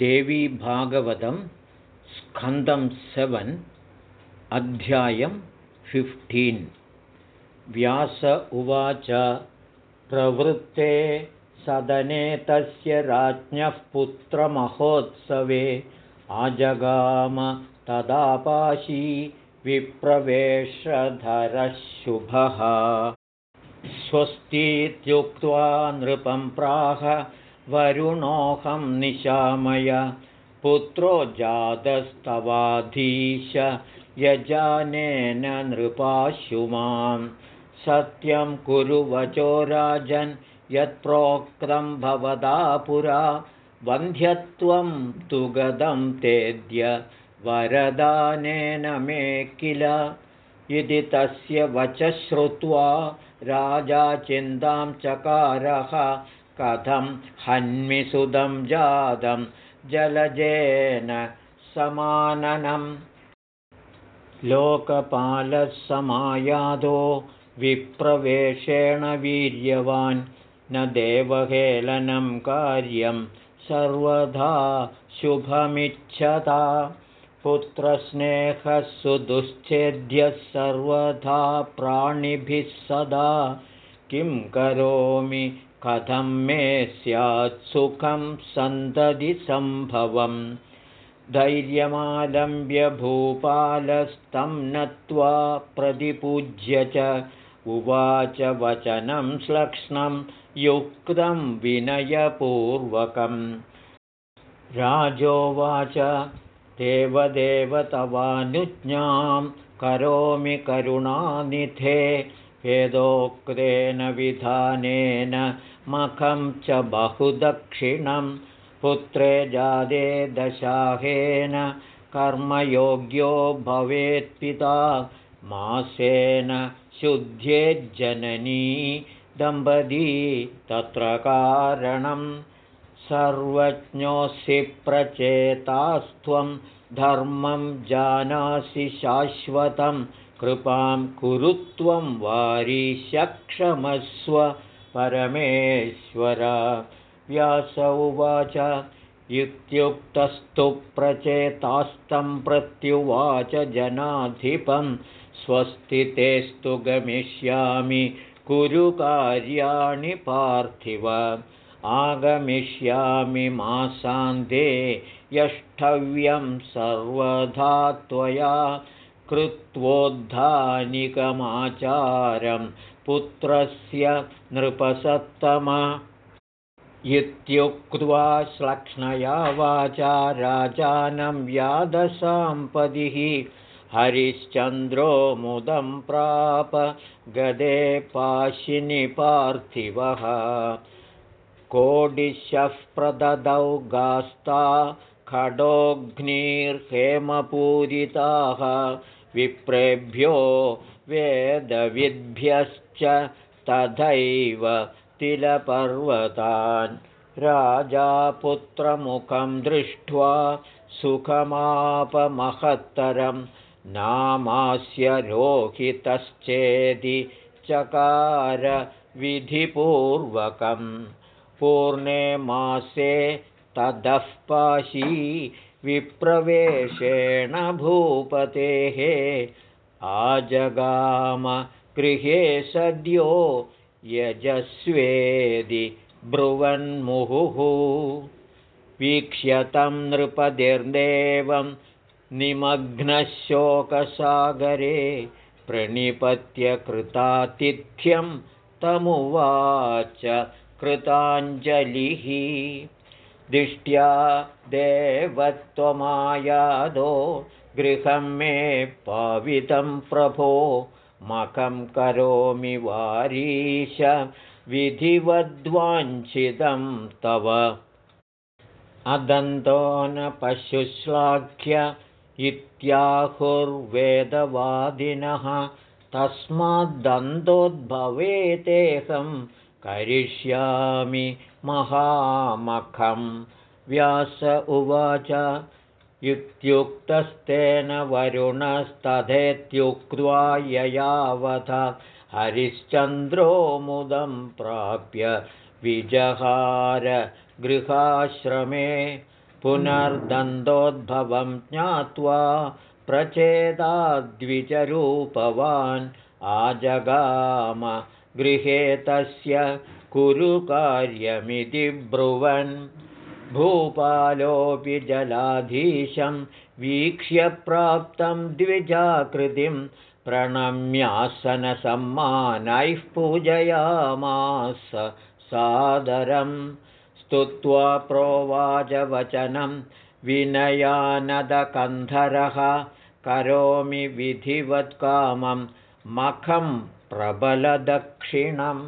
देवीभागवतं स्कन्दं सेवन् अध्यायं फिफ्टीन् व्यास उवाच प्रवृत्ते सदने तस्य राज्ञः पुत्रमहोत्सवे आजगाम तदापाशी विप्रवेशधरः शुभः। स्वस्तीत्युक्त्वा नृपं प्राह वरुणोऽहं निशामय पुत्रो जातस्तवाधीश यजानेन नृपाशुमां सत्यं कुरु वचो राजन् यत्प्रोक्तं भवदा पुरा वन्ध्यत्वं तु गदं तेद्य वरदानेन मे किल। इति तस्य वच श्रुत्वा राजा चिन्तां चकारः कथं हन्मिसुदं जातं जलजेन समाननं लोकपालसमायादो विप्रवेशेण वीर्यवान् न देवहेलनं कार्यं सर्वधा शुभमिच्छता। पुत्रस्नेहः सुदुश्चेद्यः सर्वथा प्राणिभिः सदा। किं करोमि कथं मे स्यात् सुखं सन्ततिसम्भवम् धैर्यमालम्ब्य भूपालस्तं नत्वा प्रतिपूज्य च उवाच वचनं श्लक्ष्णं युक्तं विनयपूर्वकम्। राजोवाच देवदेव तवानुज्ञां करोमि करुणानिधे वेदोक्तेन विधानेन मखं च बहुदक्षिणं। पुत्रे जादे दशाहेन कर्मयोग्यो भवेत्पिता मासेन शुद्ध्येज्जननी दम्पती तत्र कारणं। सर्वज्ञोऽसि प्रचेतास्त्वं धर्मं जानासि शाश्वतं कृपां कुरुत्वं वारीशक्षमस्व परमेश्वर। व्यास उवाच इत्युक्तस्तु प्रचेतास्तं प्रत्युवाच जनाधिपं स्वस्तितेस्तु गमिष्यामि कुरु कार्याणि पार्थिव। आगमिष्यामि मासान्ते यष्टव्यं सर्वधा त्वया कृत्वोद्धानिकमाचारं पुत्रस्य नृपसत्तम इत्युक्त्वा श्लक्ष्णया वाचा राजानं व्यादसाम्पदिः हरिश्चन्द्रो मुदं प्राप गदे पाशिनि पार्थिवः। कोडिशः प्रददौ गास्ता खडोऽग्निर्हेमपूरिताः विप्रेभ्यो वेदविद्भ्यश्च तथैव तिलपर्वतान् राजापुत्रमुखं दृष्ट्वा सुखमापमहत्तरं नामास्य रोहितश्चेदि चकारविधिपूर्वकं पूर्णे मासे ततः पाशी विप्रवेशेण भूपतेः आजगाम गृहे सद्यो यजस्वेदि ब्रुवन्मुहुः। वीक्ष्यतं नृपतिर्देवं निमग्नशोकसागरे प्रणिपत्य कृतातिथ्यं तमुवाच कृताञ्जलिः दिष्ट्या देवत्वमायादो गृहं मे पावितं प्रभो मखं करोमि वारीश विधिवद्वाञ्छितं तव। अदन्तो न पशुश्लाघ्य इत्याहुर्वेदवादिनः तस्माद्दन्तोद्भवेतेऽहं करिष्यामि महामखं व्यास उवाच इत्युक्तस्तेन वरुणस्तथेत्युक्त्वा ययावथ हरिश्चन्द्रो मुदं प्राप्य विजहार गृहाश्रमे पुनर्दन्तोद्भवं ज्ञात्वा प्रचेदाद्विजरूपवान् आजगाम गृहे तस्य कुरुकार्यमिति ब्रुवन्। भूपालोऽपि जलाधीशं वीक्ष्य प्राप्तं द्विजाकृतिं प्रणम्यासनसम्मानैः पूजयामास सादरं स्तुत्वा प्रोवाचवचनं विनयानदकन्धरः करोमि विधिवत्कामं मखं प्रबलदक्षिणम्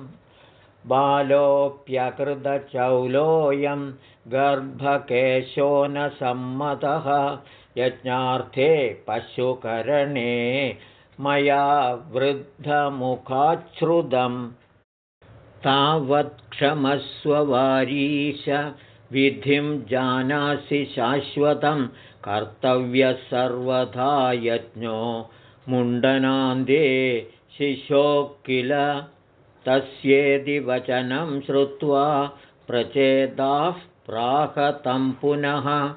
बालोऽप्यकृतचौलोऽयं गर्भकेशो न सम्मतः यज्ञार्थे पशुकरणे मया वृद्धमुखाच्छ्रुतम् तावत्क्षमस्ववारीश विधिं जानासि शाश्वतं कर्तव्यः सर्वथा यज्ञो मुण्डनान्दे शिशो किल तस्येदि वचनं श्रुत्वा प्रचेदाः प्राहतं पुनः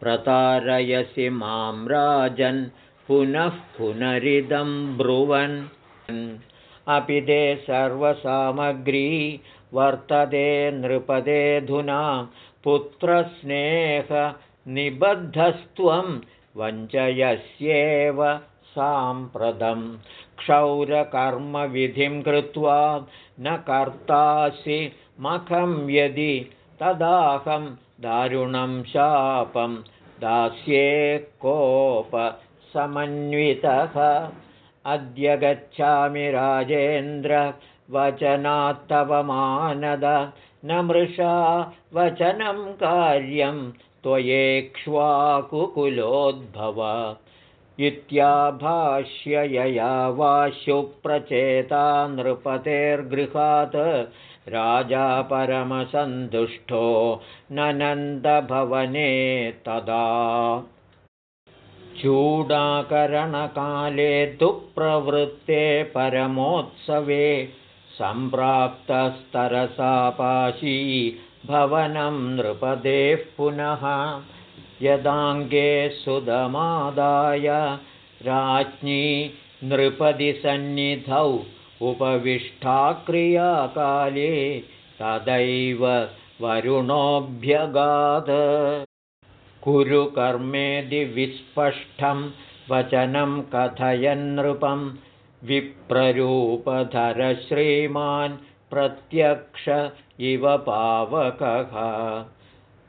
प्रतारयसि मां राजन् पुनः पुनरिदं ब्रुवन्। अपि ते सर्वसामग्री वर्तते नृपदेधुना पुत्रस्नेहनिबद्धस्त्वं वञ्चयस्येव साम्प्रतं क्षौरकर्मविधिं कृत्वा न कर्तासि मखं यदि तदाहं दारुणं शापं दास्ये कोपसमन्वितः। अद्य गच्छामि राजेन्द्र वचनात्तवमानद न मृषा वचनं कार्यं त्वयेक्ष्वाकुकुलोद्भव इत्याभाष्ययया वाशुप्रचेता नृपतेर्गृहात् राजा परमसन्तुष्टो ननन्दभवने तदा। चूडाकरणकाले तु प्रवृत्ते परमोत्सवे सम्प्राप्तस्तरसापाशी भवनं नृपदेः पुनः यदाङ्गे सुदमादाय राज्ञी नृपदिसन्निधौ उपविष्टाक्रियाकाले तदैव वरुणोऽभ्यगाद कुरु कर्मेदि विस्पष्टं वचनं कथयन्नृपं विप्ररूपधरश्रीमान् प्रत्यक्ष इव पावकः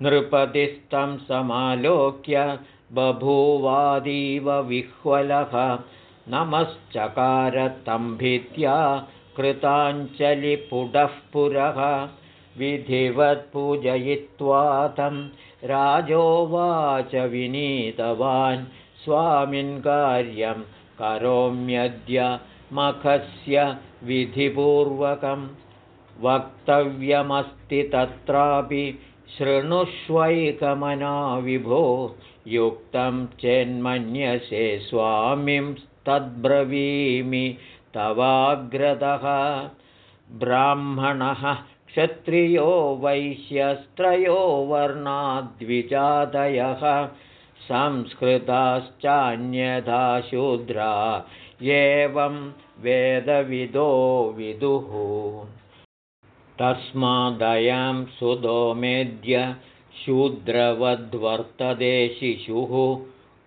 नृपतिस्तं समालोक्य बभूवादीव विह्वलः। नमश्चकारतम्भित्या कृताञ्जलिपुडः पुरः। विधिवत्पूजयित्वा तं राजोवाच विनीतवान्। स्वामिन् कार्यं करोम्यद्य मखस्य विधिपूर्वकं। वक्तव्यमस्ति तत्रापि शृणुष्वैकमना विभो युक्तं चेन्मन्यसे स्वामिं तद्ब्रवीमि तवाग्रतः। ब्राह्मणः क्षत्रियो वैश्यस्त्रयो वर्णाद्विजातयः। संस्कृताश्चान्यथा शूद्रा एवं वेदविदो विदुः तस्मादयं सुदोमेद्य शूद्रवद्वर्तते शिशुः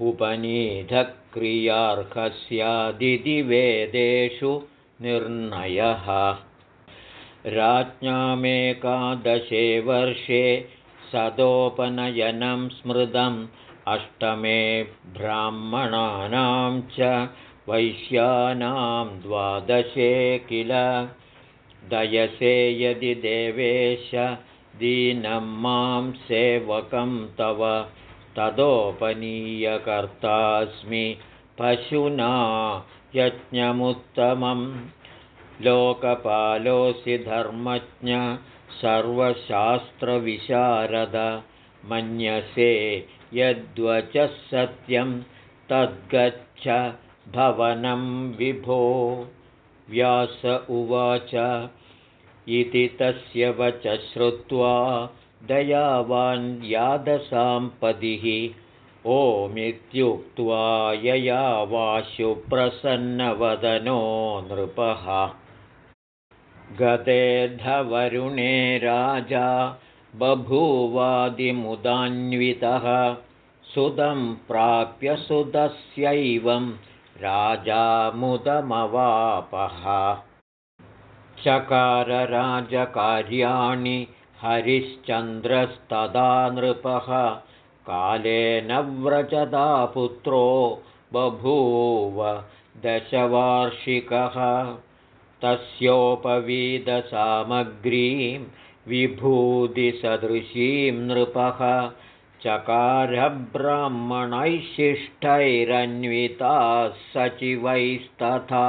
उपनीतक्रियार्हस्यादिति वेदेषु निर्णयः। राज्ञामेकादशे वर्षे सदोपनयनं स्मृतम् अष्टमे ब्राह्मणानां च वैश्यानां द्वादशे किल दयसे यदि देवेश दीनं मां सेवकं तव तदोपनीयकर्तास्मि पशुना यज्ञमुत्तमं लोकपालोऽसि धर्मज्ञ सर्वशास्त्रविशारद मन्यसे यद्वचः सत्यं तद्गच्छ भवनं विभो व्यास उवाच। इति तस्य वच श्रुत्वा दयावान् यादसाम्पदिः ओमित्युक्त्वा यया वाशुप्रसन्नवदनो नृपः। गतेऽधवरुणे राजा बभूवादिमुदान्वितः। सुदं प्राप्य सुदस्यैवं राजा मुदमवापः चकारराजकार्याणि हरिश्चन्द्रस्तदा नृपः। कालेन व्रजदा पुत्रो बभूव दशवार्षिकः। तस्योपवीदसामग्रीं विभूतिसदृशीं नृपः चकारब्राह्मणैशिष्टैरन्विताः सचिवैस्तथा।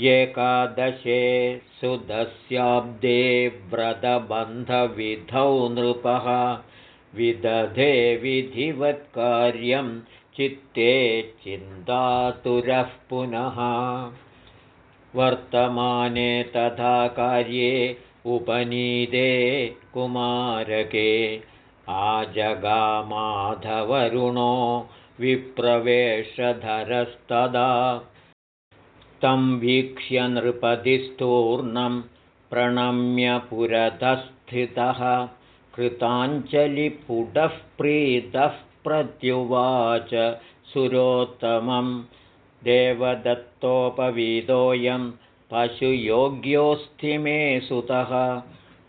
एकादशे सुदस्याब्दे व्रतबन्धविधौ नृपः। विदधे विधिवत्कार्यं चित्ते चिन्तातुरः पुनः। वर्तमाने तथा कार्ये उपनीते कुमारके आजगामाधवरुणो विप्रवेशधरस्तदा। तं वीक्ष्य नृपतिस्तूर्णं प्रणम्य पुरतस्थितः। कृताञ्जलिपुटः प्रीतः प्रत्युवाच सुरोत्तमं। देवदत्तोपवीतोऽयं पशुयोग्योऽस्थि मे सुतः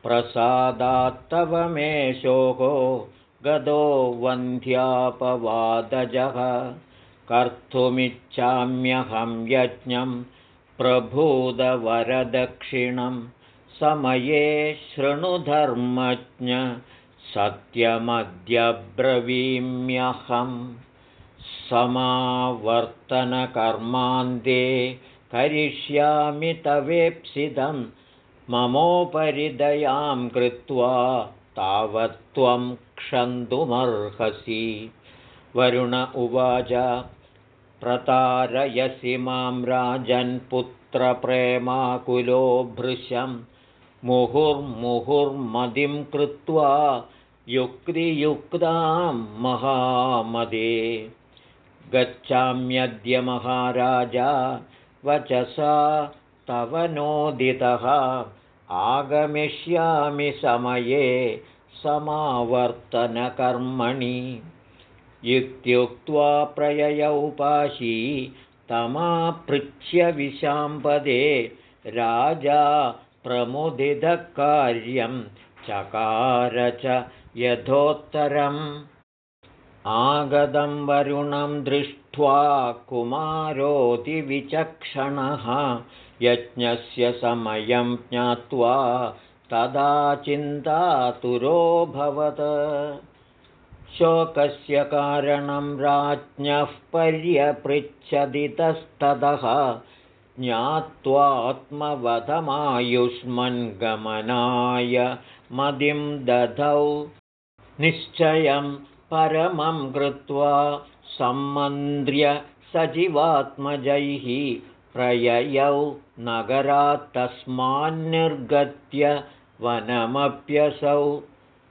प्रसादात्तव मे शोको गदो वन्ध्यापवादजः। कर्तुमिच्छाम्यहं यज्ञं प्रभूदवरदक्षिणं समये शृणुधर्मज्ञ सत्यमद्यब्रवीम्यहं समावर्तनकर्मान्ते करिष्यामि तवेप्सितं ममोपरि दयां कृत्वा तावत्त्वं क्षन्तुमर्हसि। वरुण उवाच प्रतारयसि मां राजन्पुत्रप्रेमाकुलो भृशं। मुहुर्मुहुर्मदिं कृत्वा युक्तियुक्तां महामदे। गच्छाम्यद्य महाराजा वचसा तव नोदितः। आगमिष्यामि समये समावर्तनकर्मणि। इत्युक्त्वा प्रययौ पाशी तमापृच्छ्य विशाम्पदे राजा प्रमुदितकार्यं चकार च यथोत्तरम् आगदं वरुणं दृष्ट्वा कुमारोऽतिविचक्षणः यज्ञस्य समयं ज्ञात्वा तदा चिन्तातुरोऽभवत् शोकस्य कारणं राज्ञः पर्यपृच्छदितस्ततः ज्ञात्वात्मवधमायुष्मन् गमनाय मदिं दधौ। निश्चयं परमं कृत्वा सम्मन्द्र्य सचिवात्मजैः प्रययौ नगरात् तस्मान्निर्गत्य वनमप्यसौ।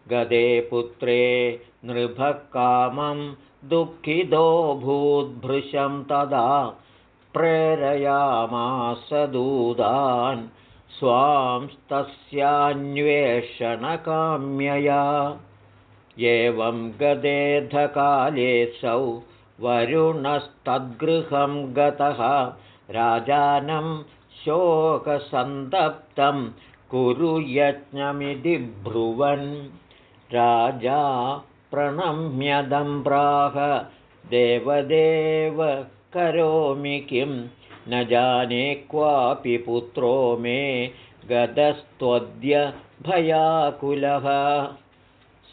गदे पुत्रे नृभः कामं दुःखितोऽभूद्भृशं तदा प्रेरयामासदूदान् स्वांस्तस्यान्वेषणकाम्यया एवं गदेधकालेऽसौ वरुणस्तद्गृहं गतः राजानं शोकसन्तप्तं कुरु यज्ञमिति ब्रुवन्। राजा प्रणम्यदं प्राह देवदेव करोमि किं? न जाने क्वापि पुत्रो मे गतस्त्वद्य भयाकुलः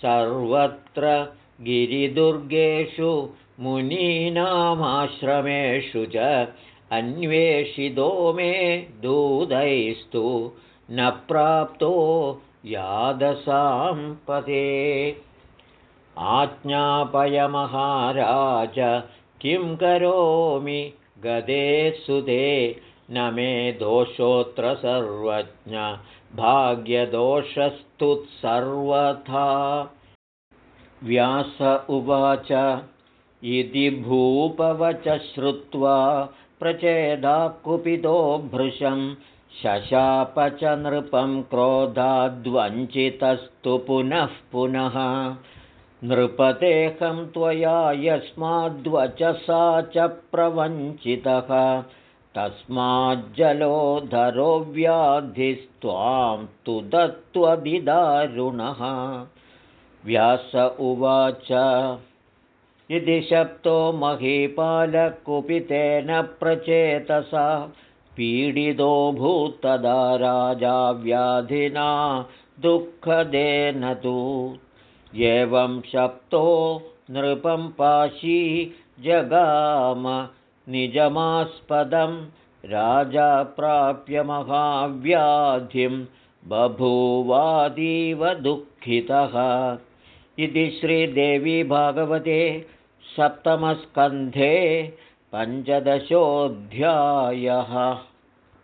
सर्वत्र गिरिदुर्गेषु मुनीनामाश्रमेषु च अन्वेषितो मे दूतैस्तु न प्राप्तो यादसाम्पदे आज्ञापय महाराज किं करोमि? गदे सुदे न मे दोषोऽत्र सर्वज्ञ भाग्यदोषस्तुत्सर्वथा। व्यास उवाच इति भूपवच श्रुत्वा प्रचेदाकुपितो भृशं शशाप च नृपं क्रोधाद्वञ्चितस्तु पुनः पुनः। नृपतेऽहं त्वया यस्माद्वचसा च प्रवञ्चितः तस्माज्जलोधरो व्याधिस्त्वां तु दत्त्वदिदारुणः व्यास उवाच इति शप्तो महीपालकुपितेन प्रचेतसा पीडितो भूतदा राजा व्याधिना दुःखदेन तु। एवं शप्तो नृपं पाशी जगाम निजमास्पदं राजा प्राप्य महाव्याधिं बभूवादीव दुःखितः। इति श्रीदेवी भागवते सप्तमस्कन्धे पञ्चदशोऽध्यायः